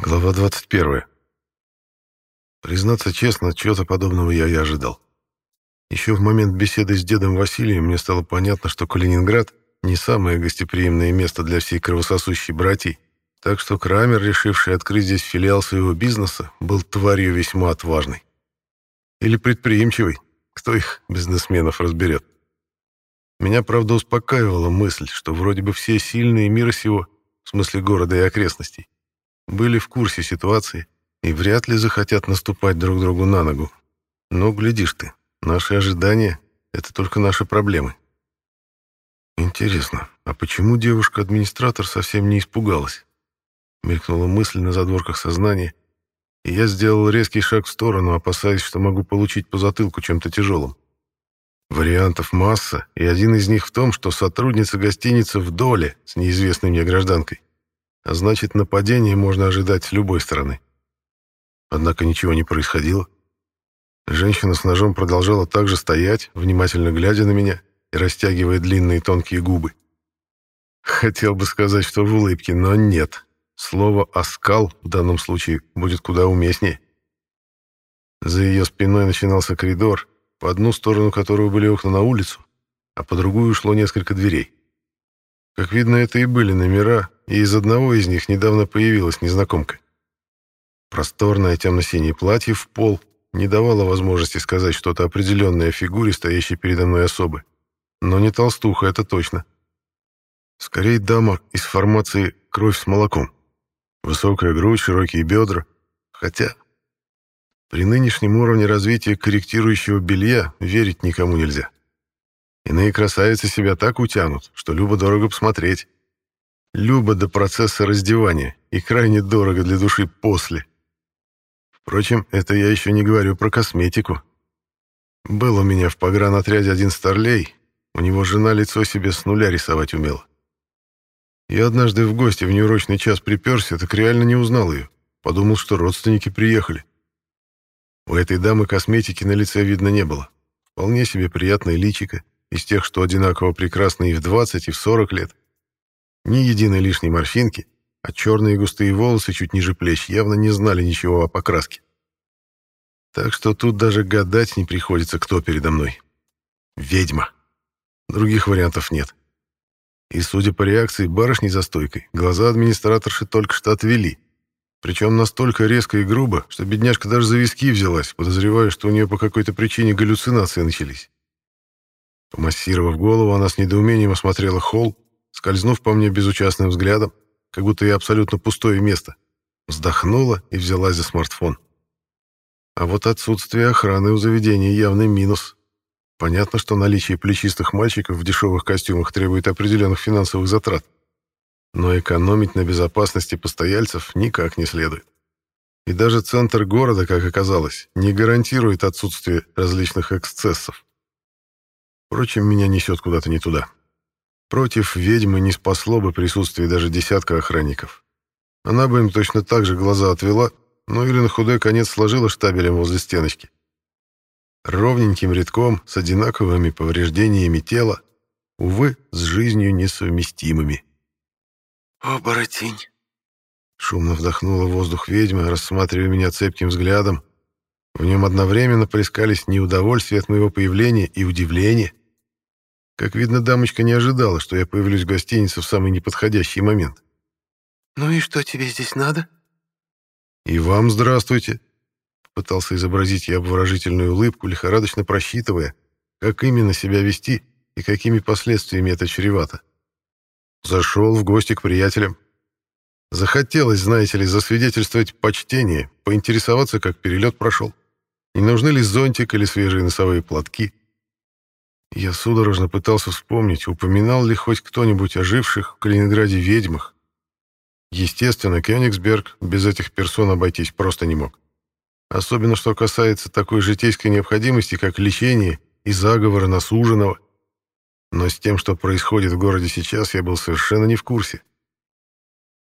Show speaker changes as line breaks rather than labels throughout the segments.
Глава 21. Признаться честно, чего-то подобного я и ожидал. Еще в момент беседы с дедом Василием мне стало понятно, что Калининград не самое гостеприимное место для всей кровососущей братьи, так что Крамер, решивший открыть здесь филиал своего бизнеса, был тварью весьма отважной. Или предприимчивой, кто их, бизнесменов, разберет. Меня, правда, успокаивала мысль, что вроде бы все сильные мира сего, в смысле города и окрестностей, были в курсе ситуации и вряд ли захотят наступать друг другу на ногу. Но, глядишь ты, наши ожидания — это только наши проблемы. Интересно, а почему девушка-администратор совсем не испугалась? Мелькнула мысль на задворках сознания, и я сделал резкий шаг в сторону, опасаясь, что могу получить по затылку чем-то тяжелым. Вариантов масса, и один из них в том, что сотрудница гостиницы в доле с неизвестной мне гражданкой. А значит, нападение можно ожидать с любой стороны. Однако ничего не происходило. Женщина с ножом продолжала также стоять, внимательно глядя на меня и растягивая длинные тонкие губы. Хотел бы сказать, что в улыбке, но нет. Слово «оскал» в данном случае будет куда уместнее. За ее спиной начинался коридор, по одну сторону которого были окна на улицу, а по другую шло несколько дверей. Как видно, это и были номера, и из одного из них недавно появилась незнакомка. Просторное темно-синее платье в пол не давало возможности сказать что-то определенное о фигуре, стоящей передо мной особы. Но не толстуха, это точно. Скорее, дама из формации «кровь с молоком». Высокая грудь, широкие бедра. Хотя при нынешнем уровне развития корректирующего белья верить никому нельзя. Иные красавицы себя так утянут, что любо-дорого посмотреть. Любо до процесса раздевания и крайне дорого для души после. Впрочем, это я еще не говорю про косметику. Был у меня в погранотряде один старлей, у него жена лицо себе с нуля рисовать умела. Я однажды в гости в неурочный час приперся, так реально не узнал ее. Подумал, что родственники приехали. У этой дамы косметики на лице видно не было. Вполне себе приятное личико, из тех, что одинаково прекрасны и в 20, и в 40 лет. Ни единой лишней морфинки, а черные густые волосы чуть ниже плеч явно не знали ничего о покраске. Так что тут даже гадать не приходится, кто передо мной. Ведьма. Других вариантов нет. И, судя по реакции барышни за стойкой, глаза администраторши только что отвели, причем настолько резко и грубо, что бедняжка даже за виски взялась, подозревая, что у нее по какой-то причине галлюцинации начались. Помассировав голову, она с недоумением осмотрела холл, скользнув по мне безучастным взглядом, как будто я абсолютно пустое место. Вздохнула и взялась за смартфон. А вот отсутствие охраны у заведения явный минус. Понятно, что наличие плечистых мальчиков в дешевых костюмах требует определенных финансовых затрат. Но экономить на безопасности постояльцев никак не следует. И даже центр города, как оказалось, не гарантирует отсутствие различных эксцессов. Впрочем, меня несет куда-то не туда. Против ведьмы не спасло бы присутствие даже десятка охранников. Она бы им точно так же глаза отвела, ну или на худой конец сложила штабелем возле стеночки. Ровненьким рядком, с одинаковыми повреждениями тела, увы, с жизнью несовместимыми.
«Оборотень!»
Шумно вдохнула воздух ведьма, рассматривая меня цепким взглядом. В нем одновременно плескались неудовольствие от моего появления и удивление. Как видно, дамочка не ожидала, что я появлюсь в гостинице в самый неподходящий момент.
«Ну и что тебе здесь надо?»
«И вам здравствуйте!» Пытался изобразить я обворожительную улыбку, лихорадочно просчитывая, как именно себя вести и какими последствиями это чревато. Зашел в гости к приятелям. Захотелось, знаете ли, засвидетельствовать почтение, поинтересоваться, как перелет прошел. Не нужны ли зонтик или свежие носовые платки? Я судорожно пытался вспомнить, упоминал ли хоть кто-нибудь о живших в Калининграде ведьмах. Естественно, Кёнигсберг без этих персон обойтись просто не мог. Особенно, что касается такой житейской необходимости, как лечение и заговоры на суженого. Но с тем, что происходит в городе сейчас, я был совершенно не в курсе.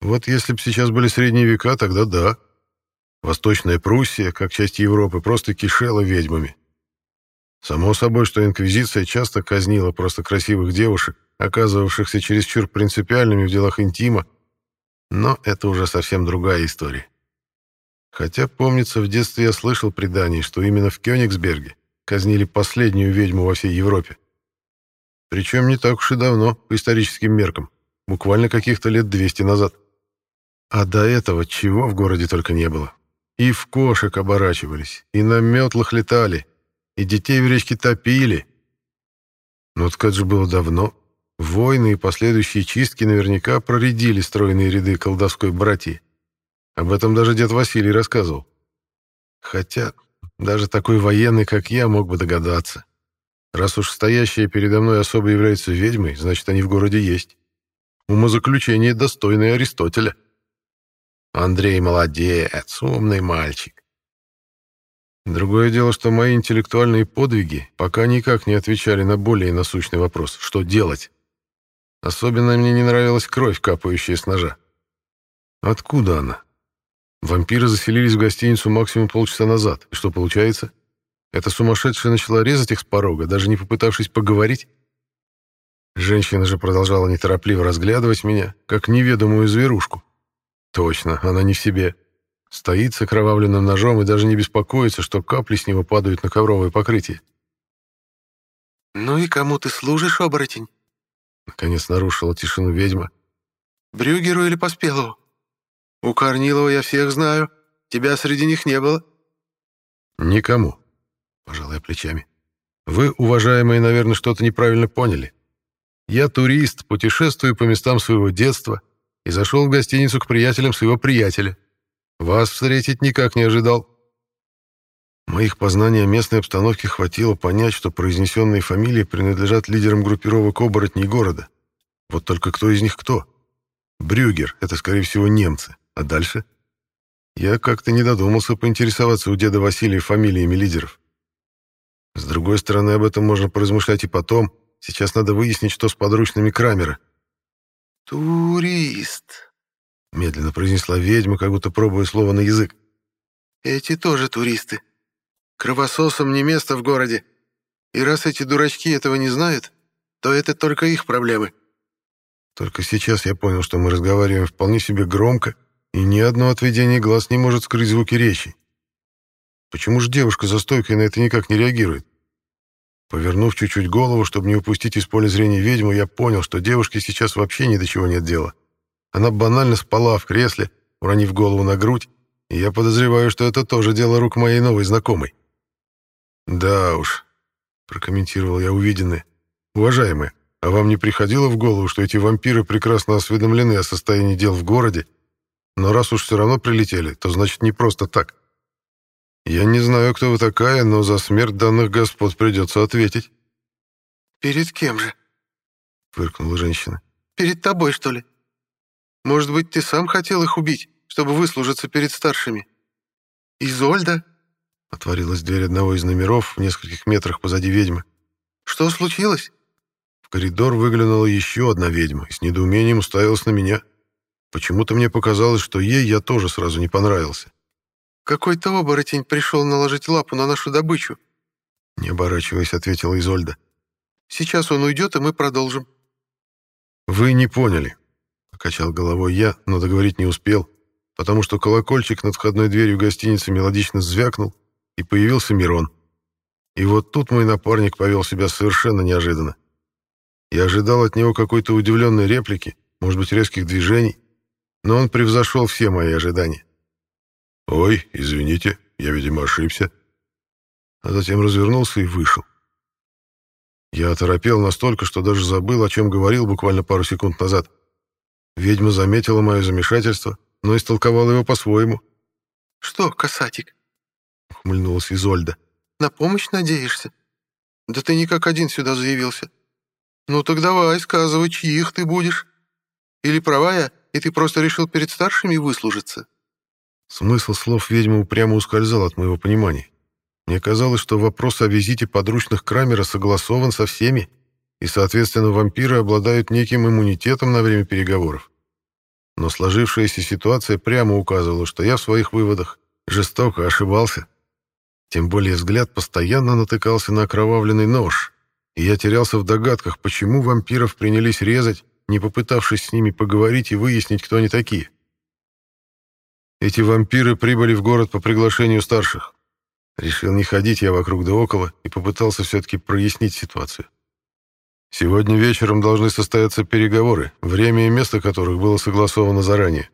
Вот если бы сейчас были средние века, тогда да. Восточная Пруссия, как часть Европы, просто кишела ведьмами. Само собой, что инквизиция часто казнила просто красивых девушек, оказывавшихся чересчур принципиальными в делах интима, но это уже совсем другая история. Хотя, помнится, в детстве я слышал предание, что именно в Кёнигсберге казнили последнюю ведьму во всей Европе. Причем не так уж и давно, по историческим меркам, буквально каких-то лет 200 назад. А до этого чего в городе только не было. И в кошек оборачивались, и на метлах летали, и детей в речке топили. Но так это же было давно. Войны и последующие чистки наверняка проредили стройные ряды колдовской братьи. Об этом даже дед Василий рассказывал. Хотя даже такой военный, как я, мог бы догадаться. Раз уж стоящая передо мной особо является ведьмой, значит, они в городе есть. Умозаключение достойное Аристотеля. Андрей молодец, умный мальчик. Другое дело, что мои интеллектуальные подвиги пока никак не отвечали на более насущный вопрос, что делать. Особенно мне не нравилась кровь, капающая с ножа. Откуда она? Вампиры заселились в гостиницу максимум полчаса назад. И что получается? Эта сумасшедшая начала резать их с порога, даже не попытавшись поговорить. Женщина же продолжала неторопливо разглядывать меня, как неведомую зверушку. Точно, она не в себе. Стоит с окровавленным ножом и даже не беспокоится, что капли с него падают на ковровое покрытие.
«Ну и кому ты служишь, оборотень?»
Наконец нарушила тишину ведьма.
«Брюгеру или Поспелову?» У Корнилова я всех знаю. Тебя среди них не было».
«Никому», — пожал я плечами. «Вы, уважаемые, наверное, что-то неправильно поняли. Я турист, путешествую по местам своего детства и зашел в гостиницу к приятелям своего приятеля. Вас встретить никак не ожидал». Моих познаний о местной обстановке хватило понять, что произнесенные фамилии принадлежат лидерам группировок оборотней города. Вот только кто из них кто? Брюгер — это, скорее всего, немцы. А дальше? Я как-то не додумался поинтересоваться у деда Василия фамилиями лидеров. С другой стороны, об этом можно поразмышлять и потом. Сейчас надо выяснить, что с подручными Крамера.
«Турист», —
медленно произнесла ведьма, как будто пробуя слово на язык.
«Эти тоже туристы. Кровососам не место в городе. И раз эти дурачки этого не знают, то это только их проблемы».
Только сейчас я понял, что мы разговариваем вполне себе громко и ни одно отведение глаз не может скрыть звуки речи. Почему же девушка за стойкой на это никак не реагирует? Повернув чуть-чуть голову, чтобы не упустить из поля зрения ведьму, я понял, что девушке сейчас вообще ни до чего нет дела. Она банально спала в кресле, уронив голову на грудь, и я подозреваю, что это тоже дело рук моей новой знакомой. «Да уж», — прокомментировал я увиденное. «Уважаемые, а вам не приходило в голову, что эти вампиры прекрасно осведомлены о состоянии дел в городе но раз уж все равно прилетели, то значит не просто так. Я не знаю, кто вы такая, но за смерть данных господ придется ответить.
«Перед кем же?»
— фыркнула женщина.
«Перед тобой, что ли? Может быть, ты сам хотел их убить, чтобы выслужиться перед старшими? Изольда?»
Отворилась дверь одного из номеров в нескольких метрах позади ведьмы.
«Что случилось?»
В коридор выглянула еще одна ведьма и с недоумением уставилась на меня. Почему-то мне показалось, что ей я тоже сразу не понравился.
«Какой-то оборотень пришел наложить лапу на нашу добычу», —
не оборачиваясь, ответила Изольда.
«Сейчас он уйдет, и мы продолжим».
«Вы не поняли», — покачал головой я, но договорить не успел, потому что колокольчик над входной дверью гостиницы мелодично звякнул, и появился Мирон. И вот тут мой напарник повел себя совершенно неожиданно. Я ожидал от него какой-то удивленной реплики, может быть, резких движений, но он превзошел все мои ожидания. «Ой, извините, я, видимо, ошибся». А затем развернулся и вышел. Я оторопел настолько, что даже забыл, о чем говорил буквально пару секунд назад. Ведьма заметила мое замешательство, но истолковала его по-своему.
«Что, касатик?»
— ухмыльнулась Изольда.
«На помощь надеешься? Да ты никак один сюда заявился. Ну так давай, сказывай, чьих ты будешь. Или права я, и ты просто решил перед старшими выслужиться?»
Смысл слов ведьмы упрямо ускользал от моего понимания. Мне казалось, что вопрос о визите подручных Крамера согласован со всеми, и, соответственно, вампиры обладают неким иммунитетом на время переговоров. Но сложившаяся ситуация прямо указывала, что я в своих выводах жестоко ошибался. Тем более взгляд постоянно натыкался на окровавленный нож, и я терялся в догадках, почему вампиров принялись резать, не попытавшись с ними поговорить и выяснить, кто они такие. Эти вампиры прибыли в город по приглашению старших. Решил не ходить я вокруг да около и попытался все-таки прояснить ситуацию. Сегодня вечером должны состояться переговоры, время и место которых было согласовано заранее.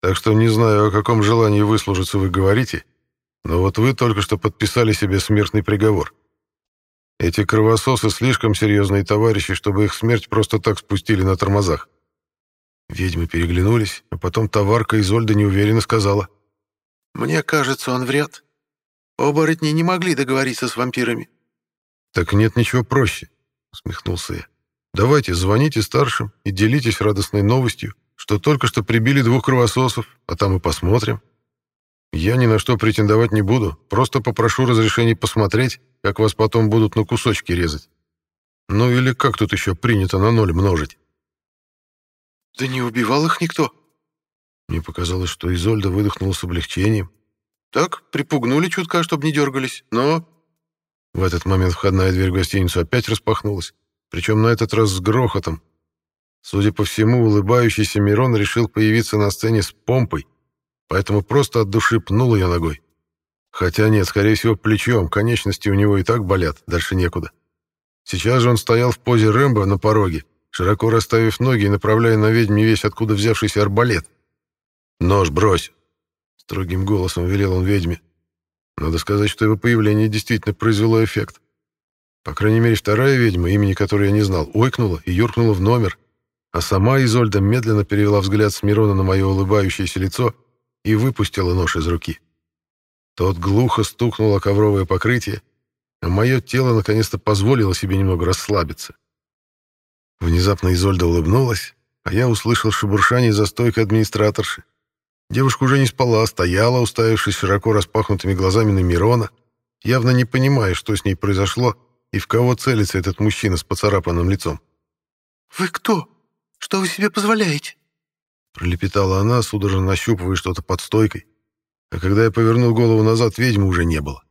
Так что не знаю, о каком желании выслужиться вы говорите, но вот вы только что подписали себе смертный приговор. Эти кровососы слишком серьезные товарищи, чтобы их смерть просто так спустили на тормозах. Ведьмы переглянулись, а потом товарка Изольда неуверенно сказала.
«Мне кажется, он врет. Оборотни не могли договориться с вампирами».
«Так нет ничего проще», — усмехнулся я. «Давайте, звоните старшим и делитесь радостной новостью, что только что прибили двух кровососов, а там и посмотрим. Я ни на что претендовать не буду, просто попрошу разрешения посмотреть, как вас потом будут на кусочки резать. Ну или как тут еще принято на ноль множить?
Да не убивал их никто.
Мне показалось, что Изольда выдохнула с облегчением.
Так, припугнули чутка, чтобы не дергались, но...
В этот момент входная дверь в гостиницу опять распахнулась, причем на этот раз с грохотом. Судя по всему, улыбающийся Мирон решил появиться на сцене с помпой, поэтому просто от души пнул ее ногой. Хотя нет, скорее всего, плечом, конечности у него и так болят, дальше некуда. Сейчас же он стоял в позе Рэмбо на пороге, широко расставив ноги и направляя на ведьме весь откуда взявшийся арбалет. «Нож брось!» — строгим голосом велел он ведьме. Надо сказать, что его появление действительно произвело эффект. По крайней мере, вторая ведьма, имени которой я не знал, ойкнула и юркнула в номер, а сама Изольда медленно перевела взгляд с Мирона на мое улыбающееся лицо и выпустила нож из руки. Тот глухо стукнул ковровое покрытие, а мое тело наконец-то позволило себе немного расслабиться. Внезапно Изольда улыбнулась, а я услышал шебуршание за стойкой администраторши. Девушка уже не спала, а стояла, уставившись широко распахнутыми глазами на Мирона, явно не понимая, что с ней произошло и в кого целится этот мужчина с поцарапанным лицом.
«Вы кто? Что вы себе позволяете?»
Пролепетала она, судорожно нащупывая что-то под стойкой. А когда я повернул голову назад, ведьмы уже не было.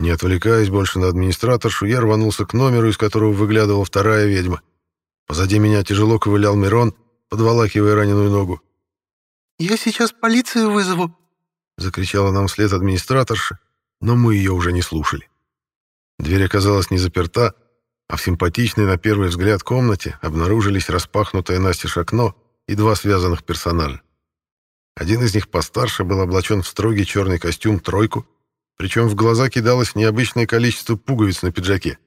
Не отвлекаясь больше на администраторшу, я рванулся к номеру, из которого выглядывала вторая ведьма. Позади меня тяжело ковылял Мирон, подволакивая раненую ногу.
«Я сейчас полицию вызову!» — закричала нам вслед администраторша, но мы ее уже не слушали. Дверь оказалась не заперта, а в симпатичной на первый взгляд комнате обнаружились распахнутое настежь окно и два связанных персонажа. Один из них постарше был облачен в строгий черный костюм «тройку», причем в глаза кидалось необычное количество пуговиц на пиджаке.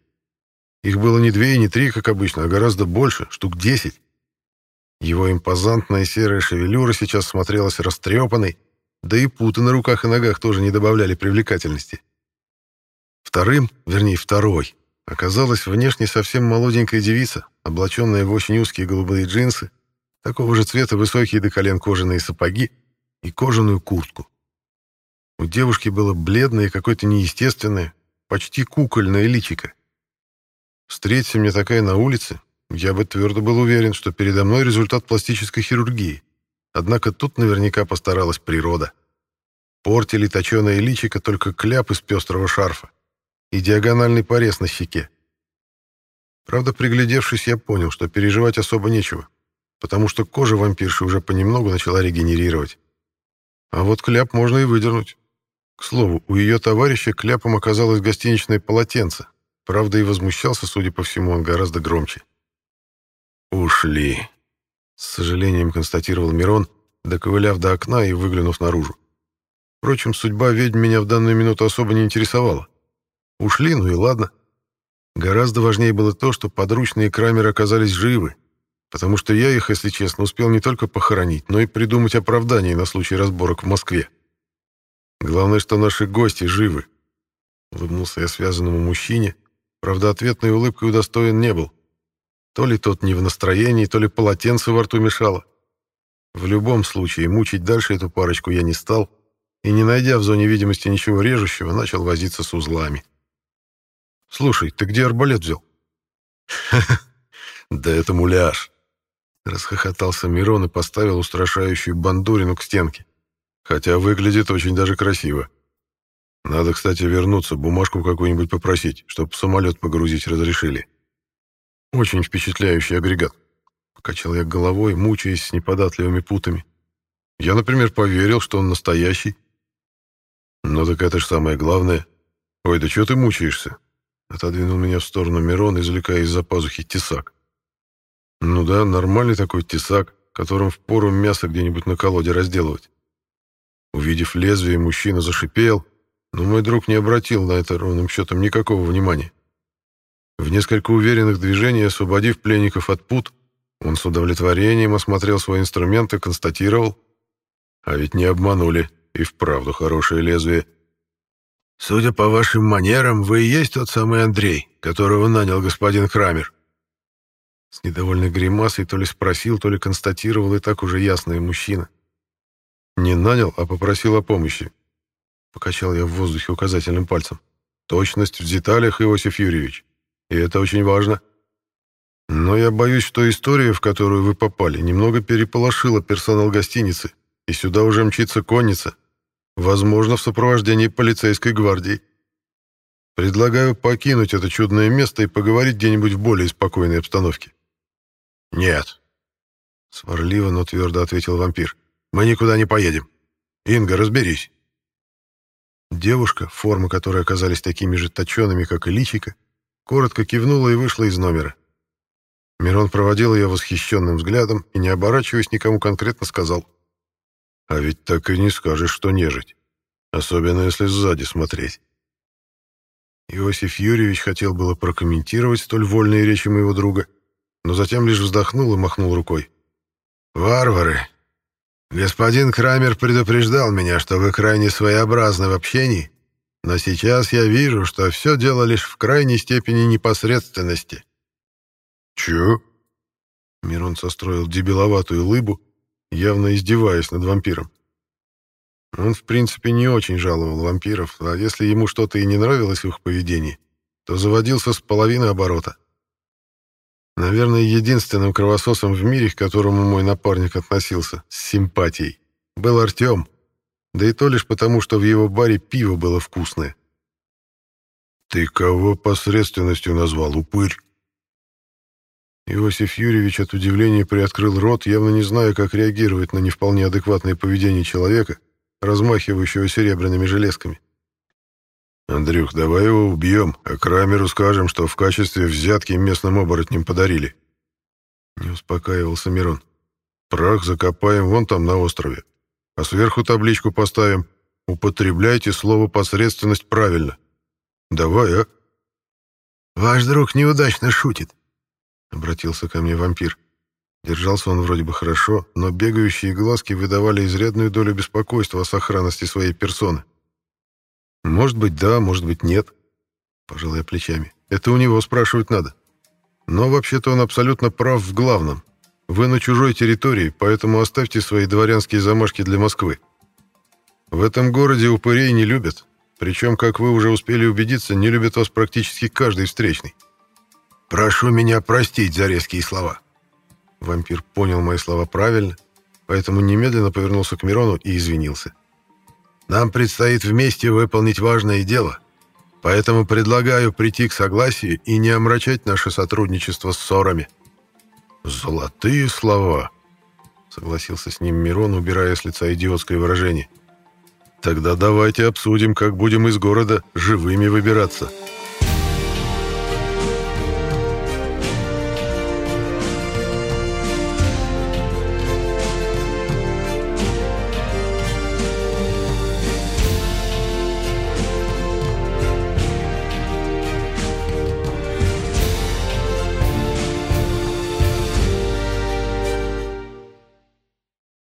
Их было не две и не три, как обычно, а гораздо больше, штук десять. Его импозантная серая шевелюра сейчас смотрелась растрепанной, да и путы на руках и ногах тоже не добавляли привлекательности. Вторым, вернее, второй, оказалась внешне совсем молоденькая девица, облаченная в очень узкие голубые джинсы, такого же цвета высокие до колен кожаные сапоги и кожаную куртку. У девушки было бледное и какое-то неестественное, почти кукольное личико. Встреться мне такая на улице, я бы твердо был уверен, что передо мной результат пластической хирургии. Однако тут наверняка постаралась природа. Портили точеное личико только кляп из пестрого шарфа и диагональный порез на щеке. Правда, приглядевшись, я понял, что переживать особо нечего, потому что кожа вампирши уже понемногу начала регенерировать. А вот кляп можно и выдернуть. К слову, у ее товарища кляпом оказалось гостиничное полотенце. Правда, и возмущался, судя по всему, он гораздо громче. «Ушли», — с сожалением констатировал Мирон, доковыляв до окна и выглянув наружу. Впрочем, судьба ведьм меня в данную минуту особо не интересовала. Ушли, ну и ладно. Гораздо важнее было то, что подручные Крамеры оказались живы, потому что я их, если честно, успел не только похоронить, но и придумать оправдание на случай разборок в Москве. Главное, что наши гости живы. Улыбнулся я связанному мужчине, правда, ответной улыбкой удостоен не был. То ли тот не в настроении, то ли полотенце во рту мешало. В любом случае, мучить дальше эту парочку я не стал, и, не найдя в зоне видимости ничего режущего, начал возиться с узлами. «Слушай, ты где арбалет взял?» «Да это муляж!» Расхохотался Мирон и поставил устрашающую бандурину к стенке. Хотя выглядит очень даже красиво. Надо, кстати, вернуться, бумажку какую-нибудь попросить, чтобы самолет погрузить разрешили. Очень впечатляющий агрегат. Покачал я головой, мучаясь с неподатливыми путами.
Я, например, поверил, что он настоящий. Ну так это же самое главное. Ой, да что ты мучаешься? Отодвинул меня в сторону Мирон, извлекая из-за пазухи тесак. Ну да, нормальный такой тесак, которым впору мясо где-нибудь на колоде разделывать. Увидев лезвие, мужчина зашипел, но мой друг не обратил на это ровным счетом никакого внимания. В несколько уверенных движений, освободив пленников от пут, он с удовлетворением осмотрел свой инструмент и констатировал. А ведь не обманули, и вправду хорошее лезвие.
«Судя по вашим манерам, вы и есть тот самый Андрей, которого нанял господин Крамер».
С недовольной гримасой то ли спросил, то ли констатировал и так уже ясный мужчина. Не нанял, а попросил о помощи. Покачал я в воздухе указательным пальцем. Точность в деталях, Иосиф Юрьевич. И это очень важно. Но я боюсь, что история, в которую вы попали, немного переполошила персонал гостиницы, и сюда уже мчится конница, возможно, в сопровождении полицейской гвардии. Предлагаю покинуть это чудное место и поговорить где-нибудь в более спокойной обстановке.
Нет.
Сварливо, но твердо ответил вампир.
Мы никуда не поедем. Инга, разберись.
Девушка, формы которой оказались такими же точеными, как и личика, коротко кивнула и вышла из номера. Мирон проводил ее восхищенным взглядом и, не оборачиваясь, никому конкретно сказал. «А ведь так и не скажешь, что нежить. Особенно, если сзади смотреть». Иосиф Юрьевич хотел было прокомментировать столь вольные речи моего друга, но затем лишь вздохнул и махнул рукой.
«Варвары! Господин Крамер предупреждал меня, что вы крайне своеобразны в общении, но сейчас я вижу, что все дело лишь в крайней степени непосредственности.
«Чё?» Мирон состроил дебиловатую лыбу, явно издеваясь над вампиром. Он, в принципе, не очень жаловал вампиров, а если ему что-то и не нравилось в их поведении, то заводился с половины оборота. Наверное, единственным кровососом в мире, к которому мой напарник относился с симпатией, был Артем, да и то лишь потому, что в его баре пиво было вкусное. «Ты кого посредственностью назвал, упырь?» Иосиф Юрьевич от удивления приоткрыл рот, явно не зная, как реагировать на не вполне адекватное поведение человека, размахивающего серебряными железками. «Андрюх, давай его убьем, а Крамеру скажем, что в качестве взятки местным оборотням подарили». Не успокаивался Мирон. «Прах закопаем вон там на острове, а сверху табличку поставим «Употребляйте слово «посредственность» правильно». Давай, а?»
«Ваш друг неудачно шутит», —
обратился ко мне вампир. Держался он вроде бы хорошо, но бегающие глазки выдавали изрядную долю беспокойства о сохранности своей персоны. «Может быть, да, может быть, нет», — пожал плечами. «Это у него спрашивать надо. Но вообще-то он абсолютно прав в главном. Вы на чужой территории, поэтому оставьте свои дворянские замашки для Москвы. В этом городе упырей не любят, причем, как вы уже успели убедиться, не любит вас практически каждый встречный.
Прошу меня простить за резкие слова».
Вампир понял мои слова правильно, поэтому немедленно повернулся к Мирону и извинился.
«Нам предстоит вместе выполнить важное дело, поэтому предлагаю прийти к согласию и не омрачать наше сотрудничество ссорами».
«Золотые слова», — согласился с ним Мирон, убирая с лица идиотское выражение. «Тогда давайте обсудим, как будем из города живыми выбираться».